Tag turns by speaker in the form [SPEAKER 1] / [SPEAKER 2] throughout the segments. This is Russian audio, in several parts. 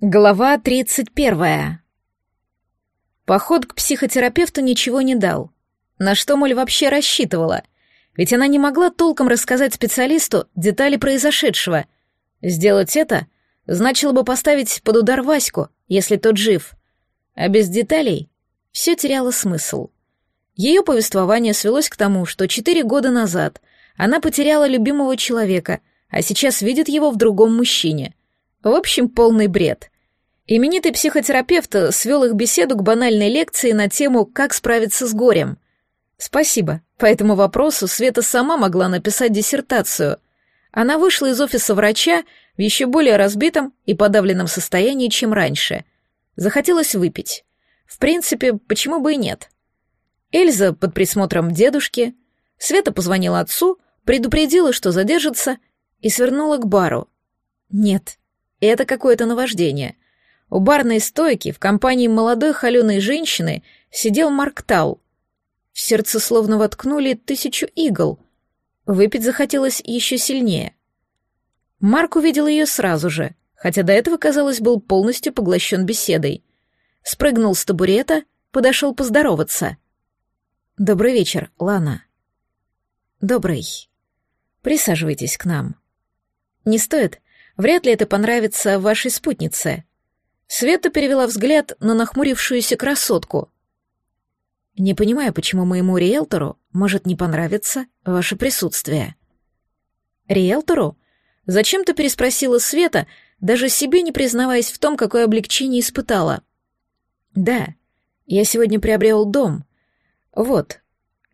[SPEAKER 1] Глава 31. Поход к психотерапевту ничего не дал. На что Моль вообще рассчитывала? Ведь она не могла толком рассказать специалисту детали произошедшего. Сделать это значило бы поставить под удар Ваську, если тот жив. А без деталей все теряло смысл. Ее повествование свелось к тому, что четыре года назад она потеряла любимого человека, а сейчас видит его в другом мужчине — в общем, полный бред. Именитый психотерапевт свел их беседу к банальной лекции на тему «Как справиться с горем». Спасибо. По этому вопросу Света сама могла написать диссертацию. Она вышла из офиса врача в еще более разбитом и подавленном состоянии, чем раньше. Захотелось выпить. В принципе, почему бы и нет? Эльза под присмотром дедушки. Света позвонила отцу, предупредила, что задержится, и свернула к бару. Нет, это какое-то наваждение. У барной стойки в компании молодой холеной женщины сидел Марк Тау. В сердце словно воткнули тысячу игл. Выпить захотелось еще сильнее. Марк увидел ее сразу же, хотя до этого, казалось, был полностью поглощен беседой. Спрыгнул с табурета, подошел поздороваться. «Добрый вечер, Лана». «Добрый. Присаживайтесь к нам». «Не стоит. Вряд ли это понравится вашей спутнице. Света перевела взгляд на нахмурившуюся красотку. Не понимаю, почему моему риэлтору может не понравиться ваше присутствие. Риэлтору? Зачем-то переспросила Света, даже себе не признаваясь в том, какое облегчение испытала. Да, я сегодня приобрел дом. Вот,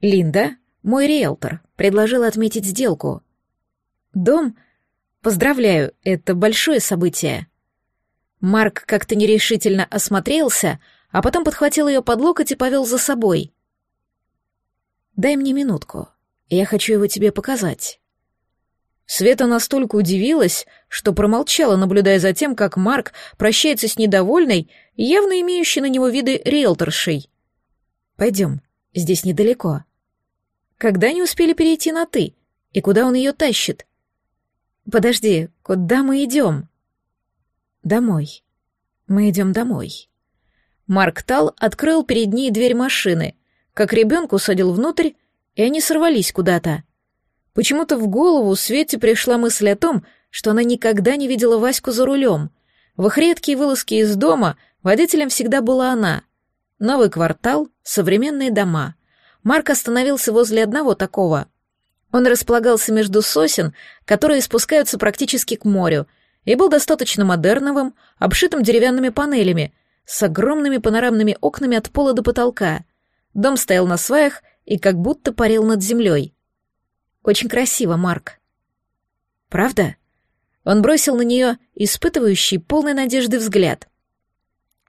[SPEAKER 1] Линда, мой риэлтор, предложила отметить сделку. Дом Поздравляю, это большое событие. Марк как-то нерешительно осмотрелся, а потом подхватил ее под локоть и повел за собой. «Дай мне минутку. Я хочу его тебе показать». Света настолько удивилась, что промолчала, наблюдая за тем, как Марк прощается с недовольной, явно имеющей на него виды риэлторшей. «Пойдем, здесь недалеко». Когда они успели перейти на «ты»? И куда он ее тащит? «Подожди, куда мы идем?» «Домой. Мы идем домой». Марк Тал открыл перед ней дверь машины, как ребенку садил внутрь, и они сорвались куда-то. Почему-то в голову Свете пришла мысль о том, что она никогда не видела Ваську за рулем. В их редкие вылазки из дома водителем всегда была она. Новый квартал, современные дома. Марк остановился возле одного такого — он располагался между сосен, которые спускаются практически к морю, и был достаточно модерновым, обшитым деревянными панелями, с огромными панорамными окнами от пола до потолка. Дом стоял на сваях и как будто парил над землей. Очень красиво, Марк. Правда? Он бросил на нее испытывающий полной надежды взгляд.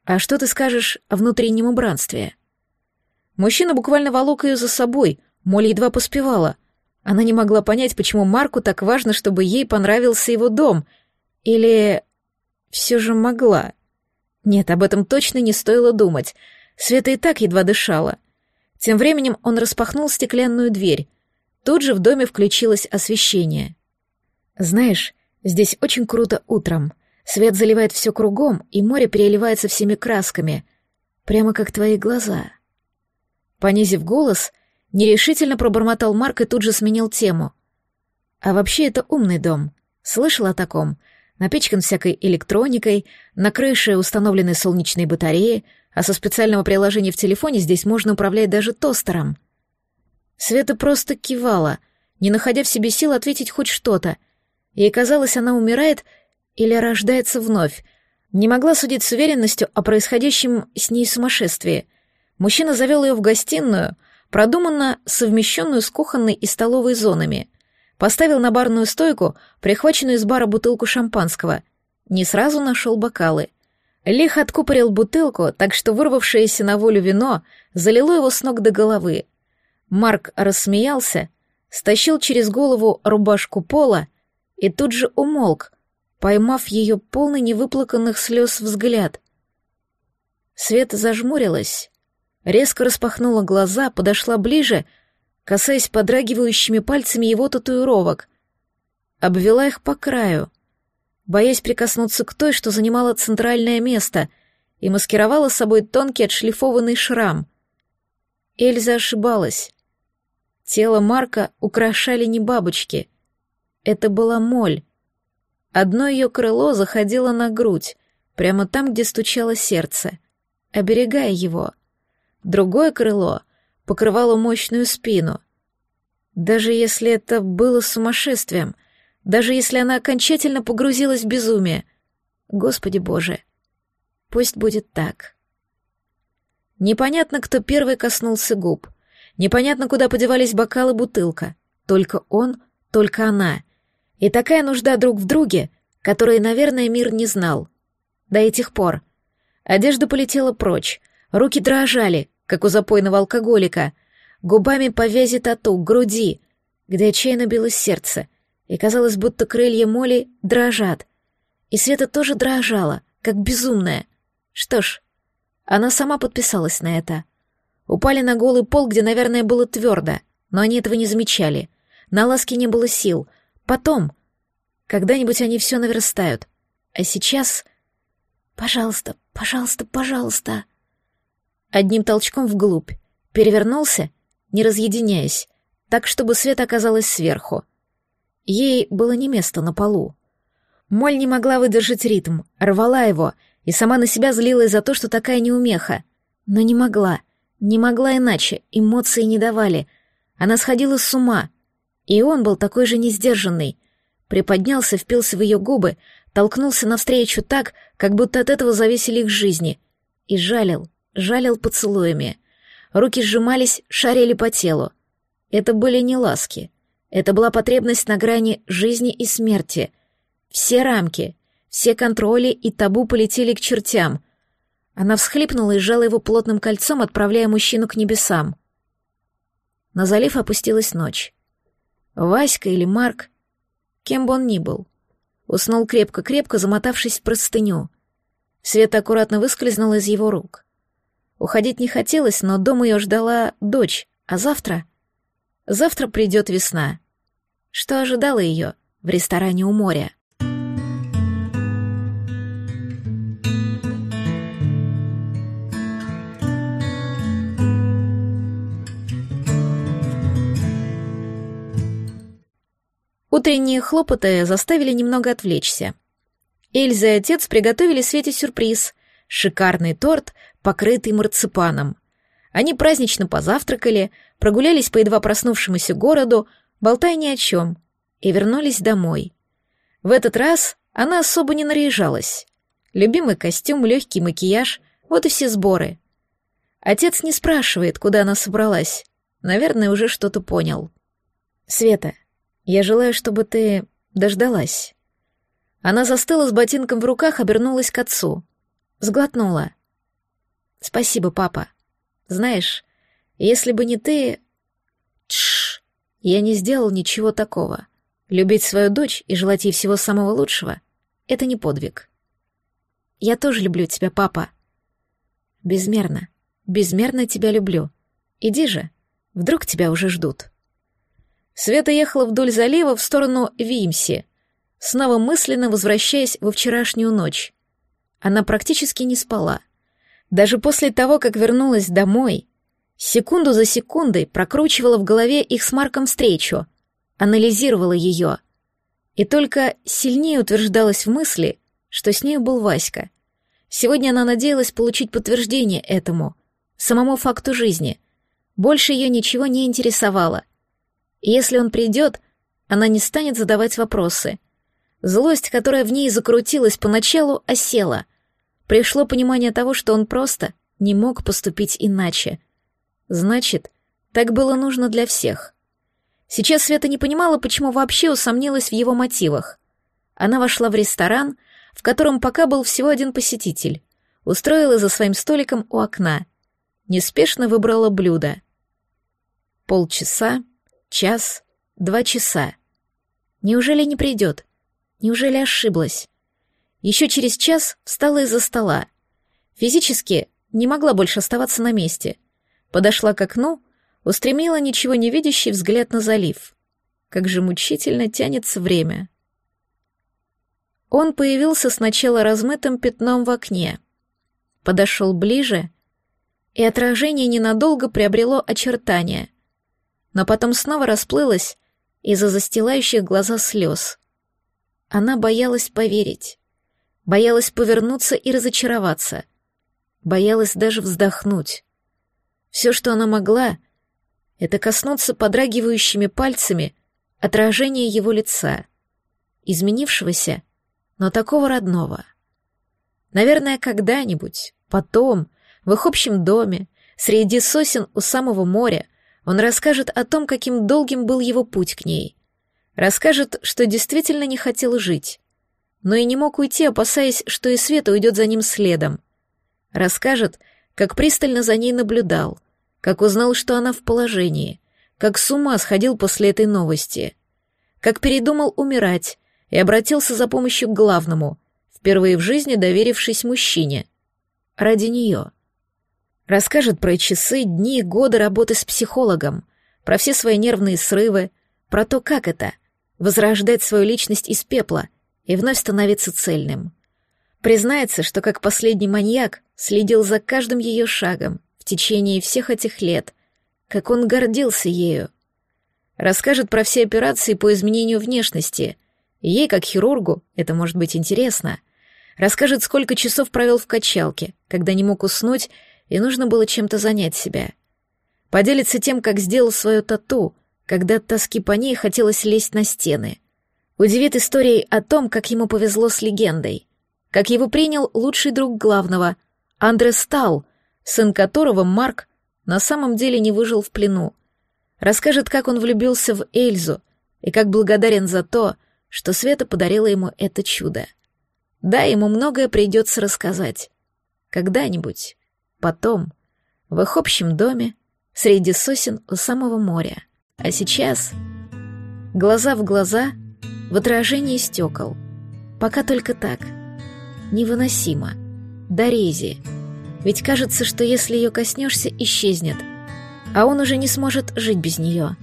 [SPEAKER 1] А что ты скажешь о внутреннем убранстве? Мужчина буквально волок ее за собой, Молли едва поспевала — она не могла понять, почему Марку так важно, чтобы ей понравился его дом. Или все же могла. Нет, об этом точно не стоило думать. Света и так едва дышала. Тем временем он распахнул стеклянную дверь. Тут же в доме включилось освещение. «Знаешь, здесь очень круто утром. Свет заливает все кругом, и море переливается всеми красками. Прямо как твои глаза». Понизив голос, — Нерешительно пробормотал Марк и тут же сменил тему. А вообще это умный дом. Слышал о таком? Напичкан всякой электроникой, на крыше установлены солнечные батареи, а со специального приложения в телефоне здесь можно управлять даже тостером. Света просто кивала, не находя в себе сил ответить хоть что-то. Ей казалось, она умирает или рождается вновь. Не могла судить с уверенностью о происходящем с ней сумасшествии. Мужчина завел ее в гостиную, продуманно совмещенную с кухонной и столовой зонами. Поставил на барную стойку прихваченную из бара бутылку шампанского. Не сразу нашел бокалы. Лих откупорил бутылку, так что вырвавшееся на волю вино залило его с ног до головы. Марк рассмеялся, стащил через голову рубашку пола и тут же умолк, поймав ее полный невыплаканных слез взгляд. Света зажмурилась, резко распахнула глаза, подошла ближе, касаясь подрагивающими пальцами его татуировок. Обвела их по краю. боясь прикоснуться к той, что занимала центральное место и маскировала собой тонкий отшлифованный шрам. Эльза ошибалась. Тело Марка украшали не бабочки. Это была моль. Одно ее крыло заходило на грудь, прямо там, где стучало сердце, оберегая его. Другое крыло покрывало мощную спину. Даже если это было сумасшествием, даже если она окончательно погрузилась в безумие, Господи Боже, пусть будет так. Непонятно, кто первый коснулся губ. Непонятно, куда подевались бокалы бутылка. Только он, только она. И такая нужда друг в друге, которой, наверное, мир не знал. До этих пор. Одежда полетела прочь, руки дрожали, как у запойного алкоголика, губами по вязи тату, груди, где отчаянно билось сердце, и казалось, будто крылья моли дрожат. И Света тоже дрожала, как безумная. Что ж, она сама подписалась на это. Упали на голый пол, где, наверное, было твердо, но они этого не замечали. На ласке не было сил. Потом. Когда-нибудь они все наверстают. А сейчас... Пожалуйста, пожалуйста, пожалуйста. Одним толчком вглубь. Перевернулся, не разъединяясь, так, чтобы свет оказалась сверху. Ей было не место на полу. Моль не могла выдержать ритм, рвала его, и сама на себя злилась за то, что такая неумеха. Но не могла, не могла иначе, эмоции не давали. Она сходила с ума. И он был такой же несдержанный. Приподнялся, впился в ее губы, толкнулся навстречу так, как будто от этого зависели их жизни. И жалил, жалил поцелуями. Руки сжимались, шарили по телу. Это были не ласки. Это была потребность на грани жизни и смерти. Все рамки, все контроли и табу полетели к чертям. Она всхлипнула и сжала его плотным кольцом, отправляя мужчину к небесам. На залив опустилась ночь. Васька или Марк, кем бы он ни был, уснул крепко-крепко, замотавшись в простыню. Света аккуратно выскользнула из его рук. Уходить не хотелось, но дома ее ждала дочь, а завтра... Завтра придет весна. Что ожидало ее в ресторане у моря? Утренние хлопоты заставили немного отвлечься. Эльза и отец приготовили Свете сюрприз — шикарный торт, покрытый марципаном. Они празднично позавтракали, прогулялись по едва проснувшемуся городу, болтая ни о чем, и вернулись домой. В этот раз она особо не наряжалась. Любимый костюм, легкий макияж — вот и все сборы. Отец не спрашивает, куда она собралась. Наверное, уже что-то понял. «Света, я желаю, чтобы ты дождалась. Она застыла с ботинком в руках, обернулась к отцу. Сглотнула. Спасибо, папа. Знаешь, если бы не ты... Тш, я не сделал ничего такого. Любить свою дочь и желать ей всего самого лучшего — это не подвиг. Я тоже люблю тебя, папа. Безмерно, безмерно тебя люблю. Иди же, вдруг тебя уже ждут. Света ехала вдоль залива в сторону Вимси, снова мысленно возвращаясь во вчерашнюю ночь. Она практически не спала. Даже после того, как вернулась домой, секунду за секундой прокручивала в голове их с Марком встречу, анализировала ее. И только сильнее утверждалась в мысли, что с ней был Васька. Сегодня она надеялась получить подтверждение этому, самому факту жизни. Больше ее ничего не интересовало — и если он придет, она не станет задавать вопросы. Злость, которая в ней закрутилась поначалу, осела. Пришло понимание того, что он просто не мог поступить иначе. Значит, так было нужно для всех. Сейчас Света не понимала, почему вообще усомнилась в его мотивах. Она вошла в ресторан, в котором пока был всего один посетитель, устроила за своим столиком у окна, неспешно выбрала блюдо. Полчаса Час, два часа. Неужели не придет? Неужели ошиблась? Еще через час встала из-за стола. Физически не могла больше оставаться на месте. Подошла к окну, устремила ничего не видящий взгляд на залив. Как же мучительно тянется время. Он появился сначала размытым пятном в окне, подошел ближе, и отражение ненадолго приобрело очертания, но потом снова расплылось из-за застилающих глаза слез. Она боялась поверить, боялась повернуться и разочароваться, боялась даже вздохнуть. Все, что она могла, это коснуться подрагивающими пальцами отражения его лица, изменившегося, но такого родного. Наверное, когда-нибудь, потом, в их общем доме, среди сосен у самого моря, он расскажет о том, каким долгим был его путь к ней. Расскажет, что действительно не хотел жить, но и не мог уйти, опасаясь, что и Света уйдет за ним следом. Расскажет, как пристально за ней наблюдал, как узнал, что она в положении, как с ума сходил после этой новости, как передумал умирать и обратился за помощью к главному, впервые в жизни доверившись мужчине. Ради нее. Расскажет про часы, дни, годы работы с психологом, про все свои нервные срывы, про то, как это — возрождать свою личность из пепла и вновь становиться цельным. Признается, что как последний маньяк следил за каждым ее шагом в течение всех этих лет, как он гордился ею. Расскажет про все операции по изменению внешности. Ей, как хирургу, это может быть интересно. Расскажет, сколько часов провел в качалке, когда не мог уснуть и нужно было чем-то занять себя. Поделится тем, как сделал свою тату, когда от тоски по ней хотелось лезть на стены. Удивит историей о том, как ему повезло с легендой, как его принял лучший друг главного, Андре Стал, сын которого Марк на самом деле не выжил в плену. Расскажет, как он влюбился в Эльзу и как благодарен за то, что Света подарила ему это чудо. Да, ему многое придется рассказать. Когда-нибудь. Потом, в их общем доме, среди сосен у самого моря. А сейчас глаза в глаза, в отражении стекол. Пока только так. Невыносимо. До рези. Ведь кажется, что если ее коснешься, исчезнет. А он уже не сможет жить без нее.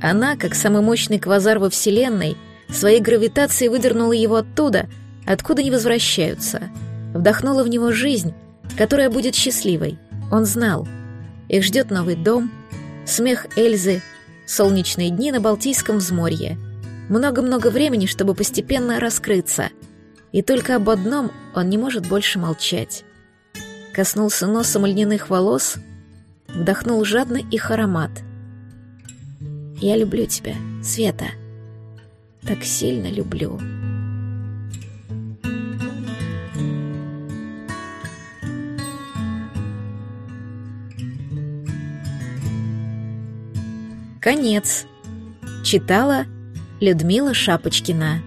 [SPEAKER 1] Она, как самый мощный квазар во Вселенной, своей гравитацией выдернула его оттуда, откуда не возвращаются. Вдохнула в него жизнь, которая будет счастливой. Он знал. Их ждет новый дом, смех Эльзы, солнечные дни на Балтийском взморье. Много-много времени, чтобы постепенно раскрыться. И только об одном он не может больше молчать. Коснулся носом льняных волос, вдохнул жадно их аромат. «Я люблю тебя, Света. Так сильно люблю». Конец. Читала Людмила Шапочкина.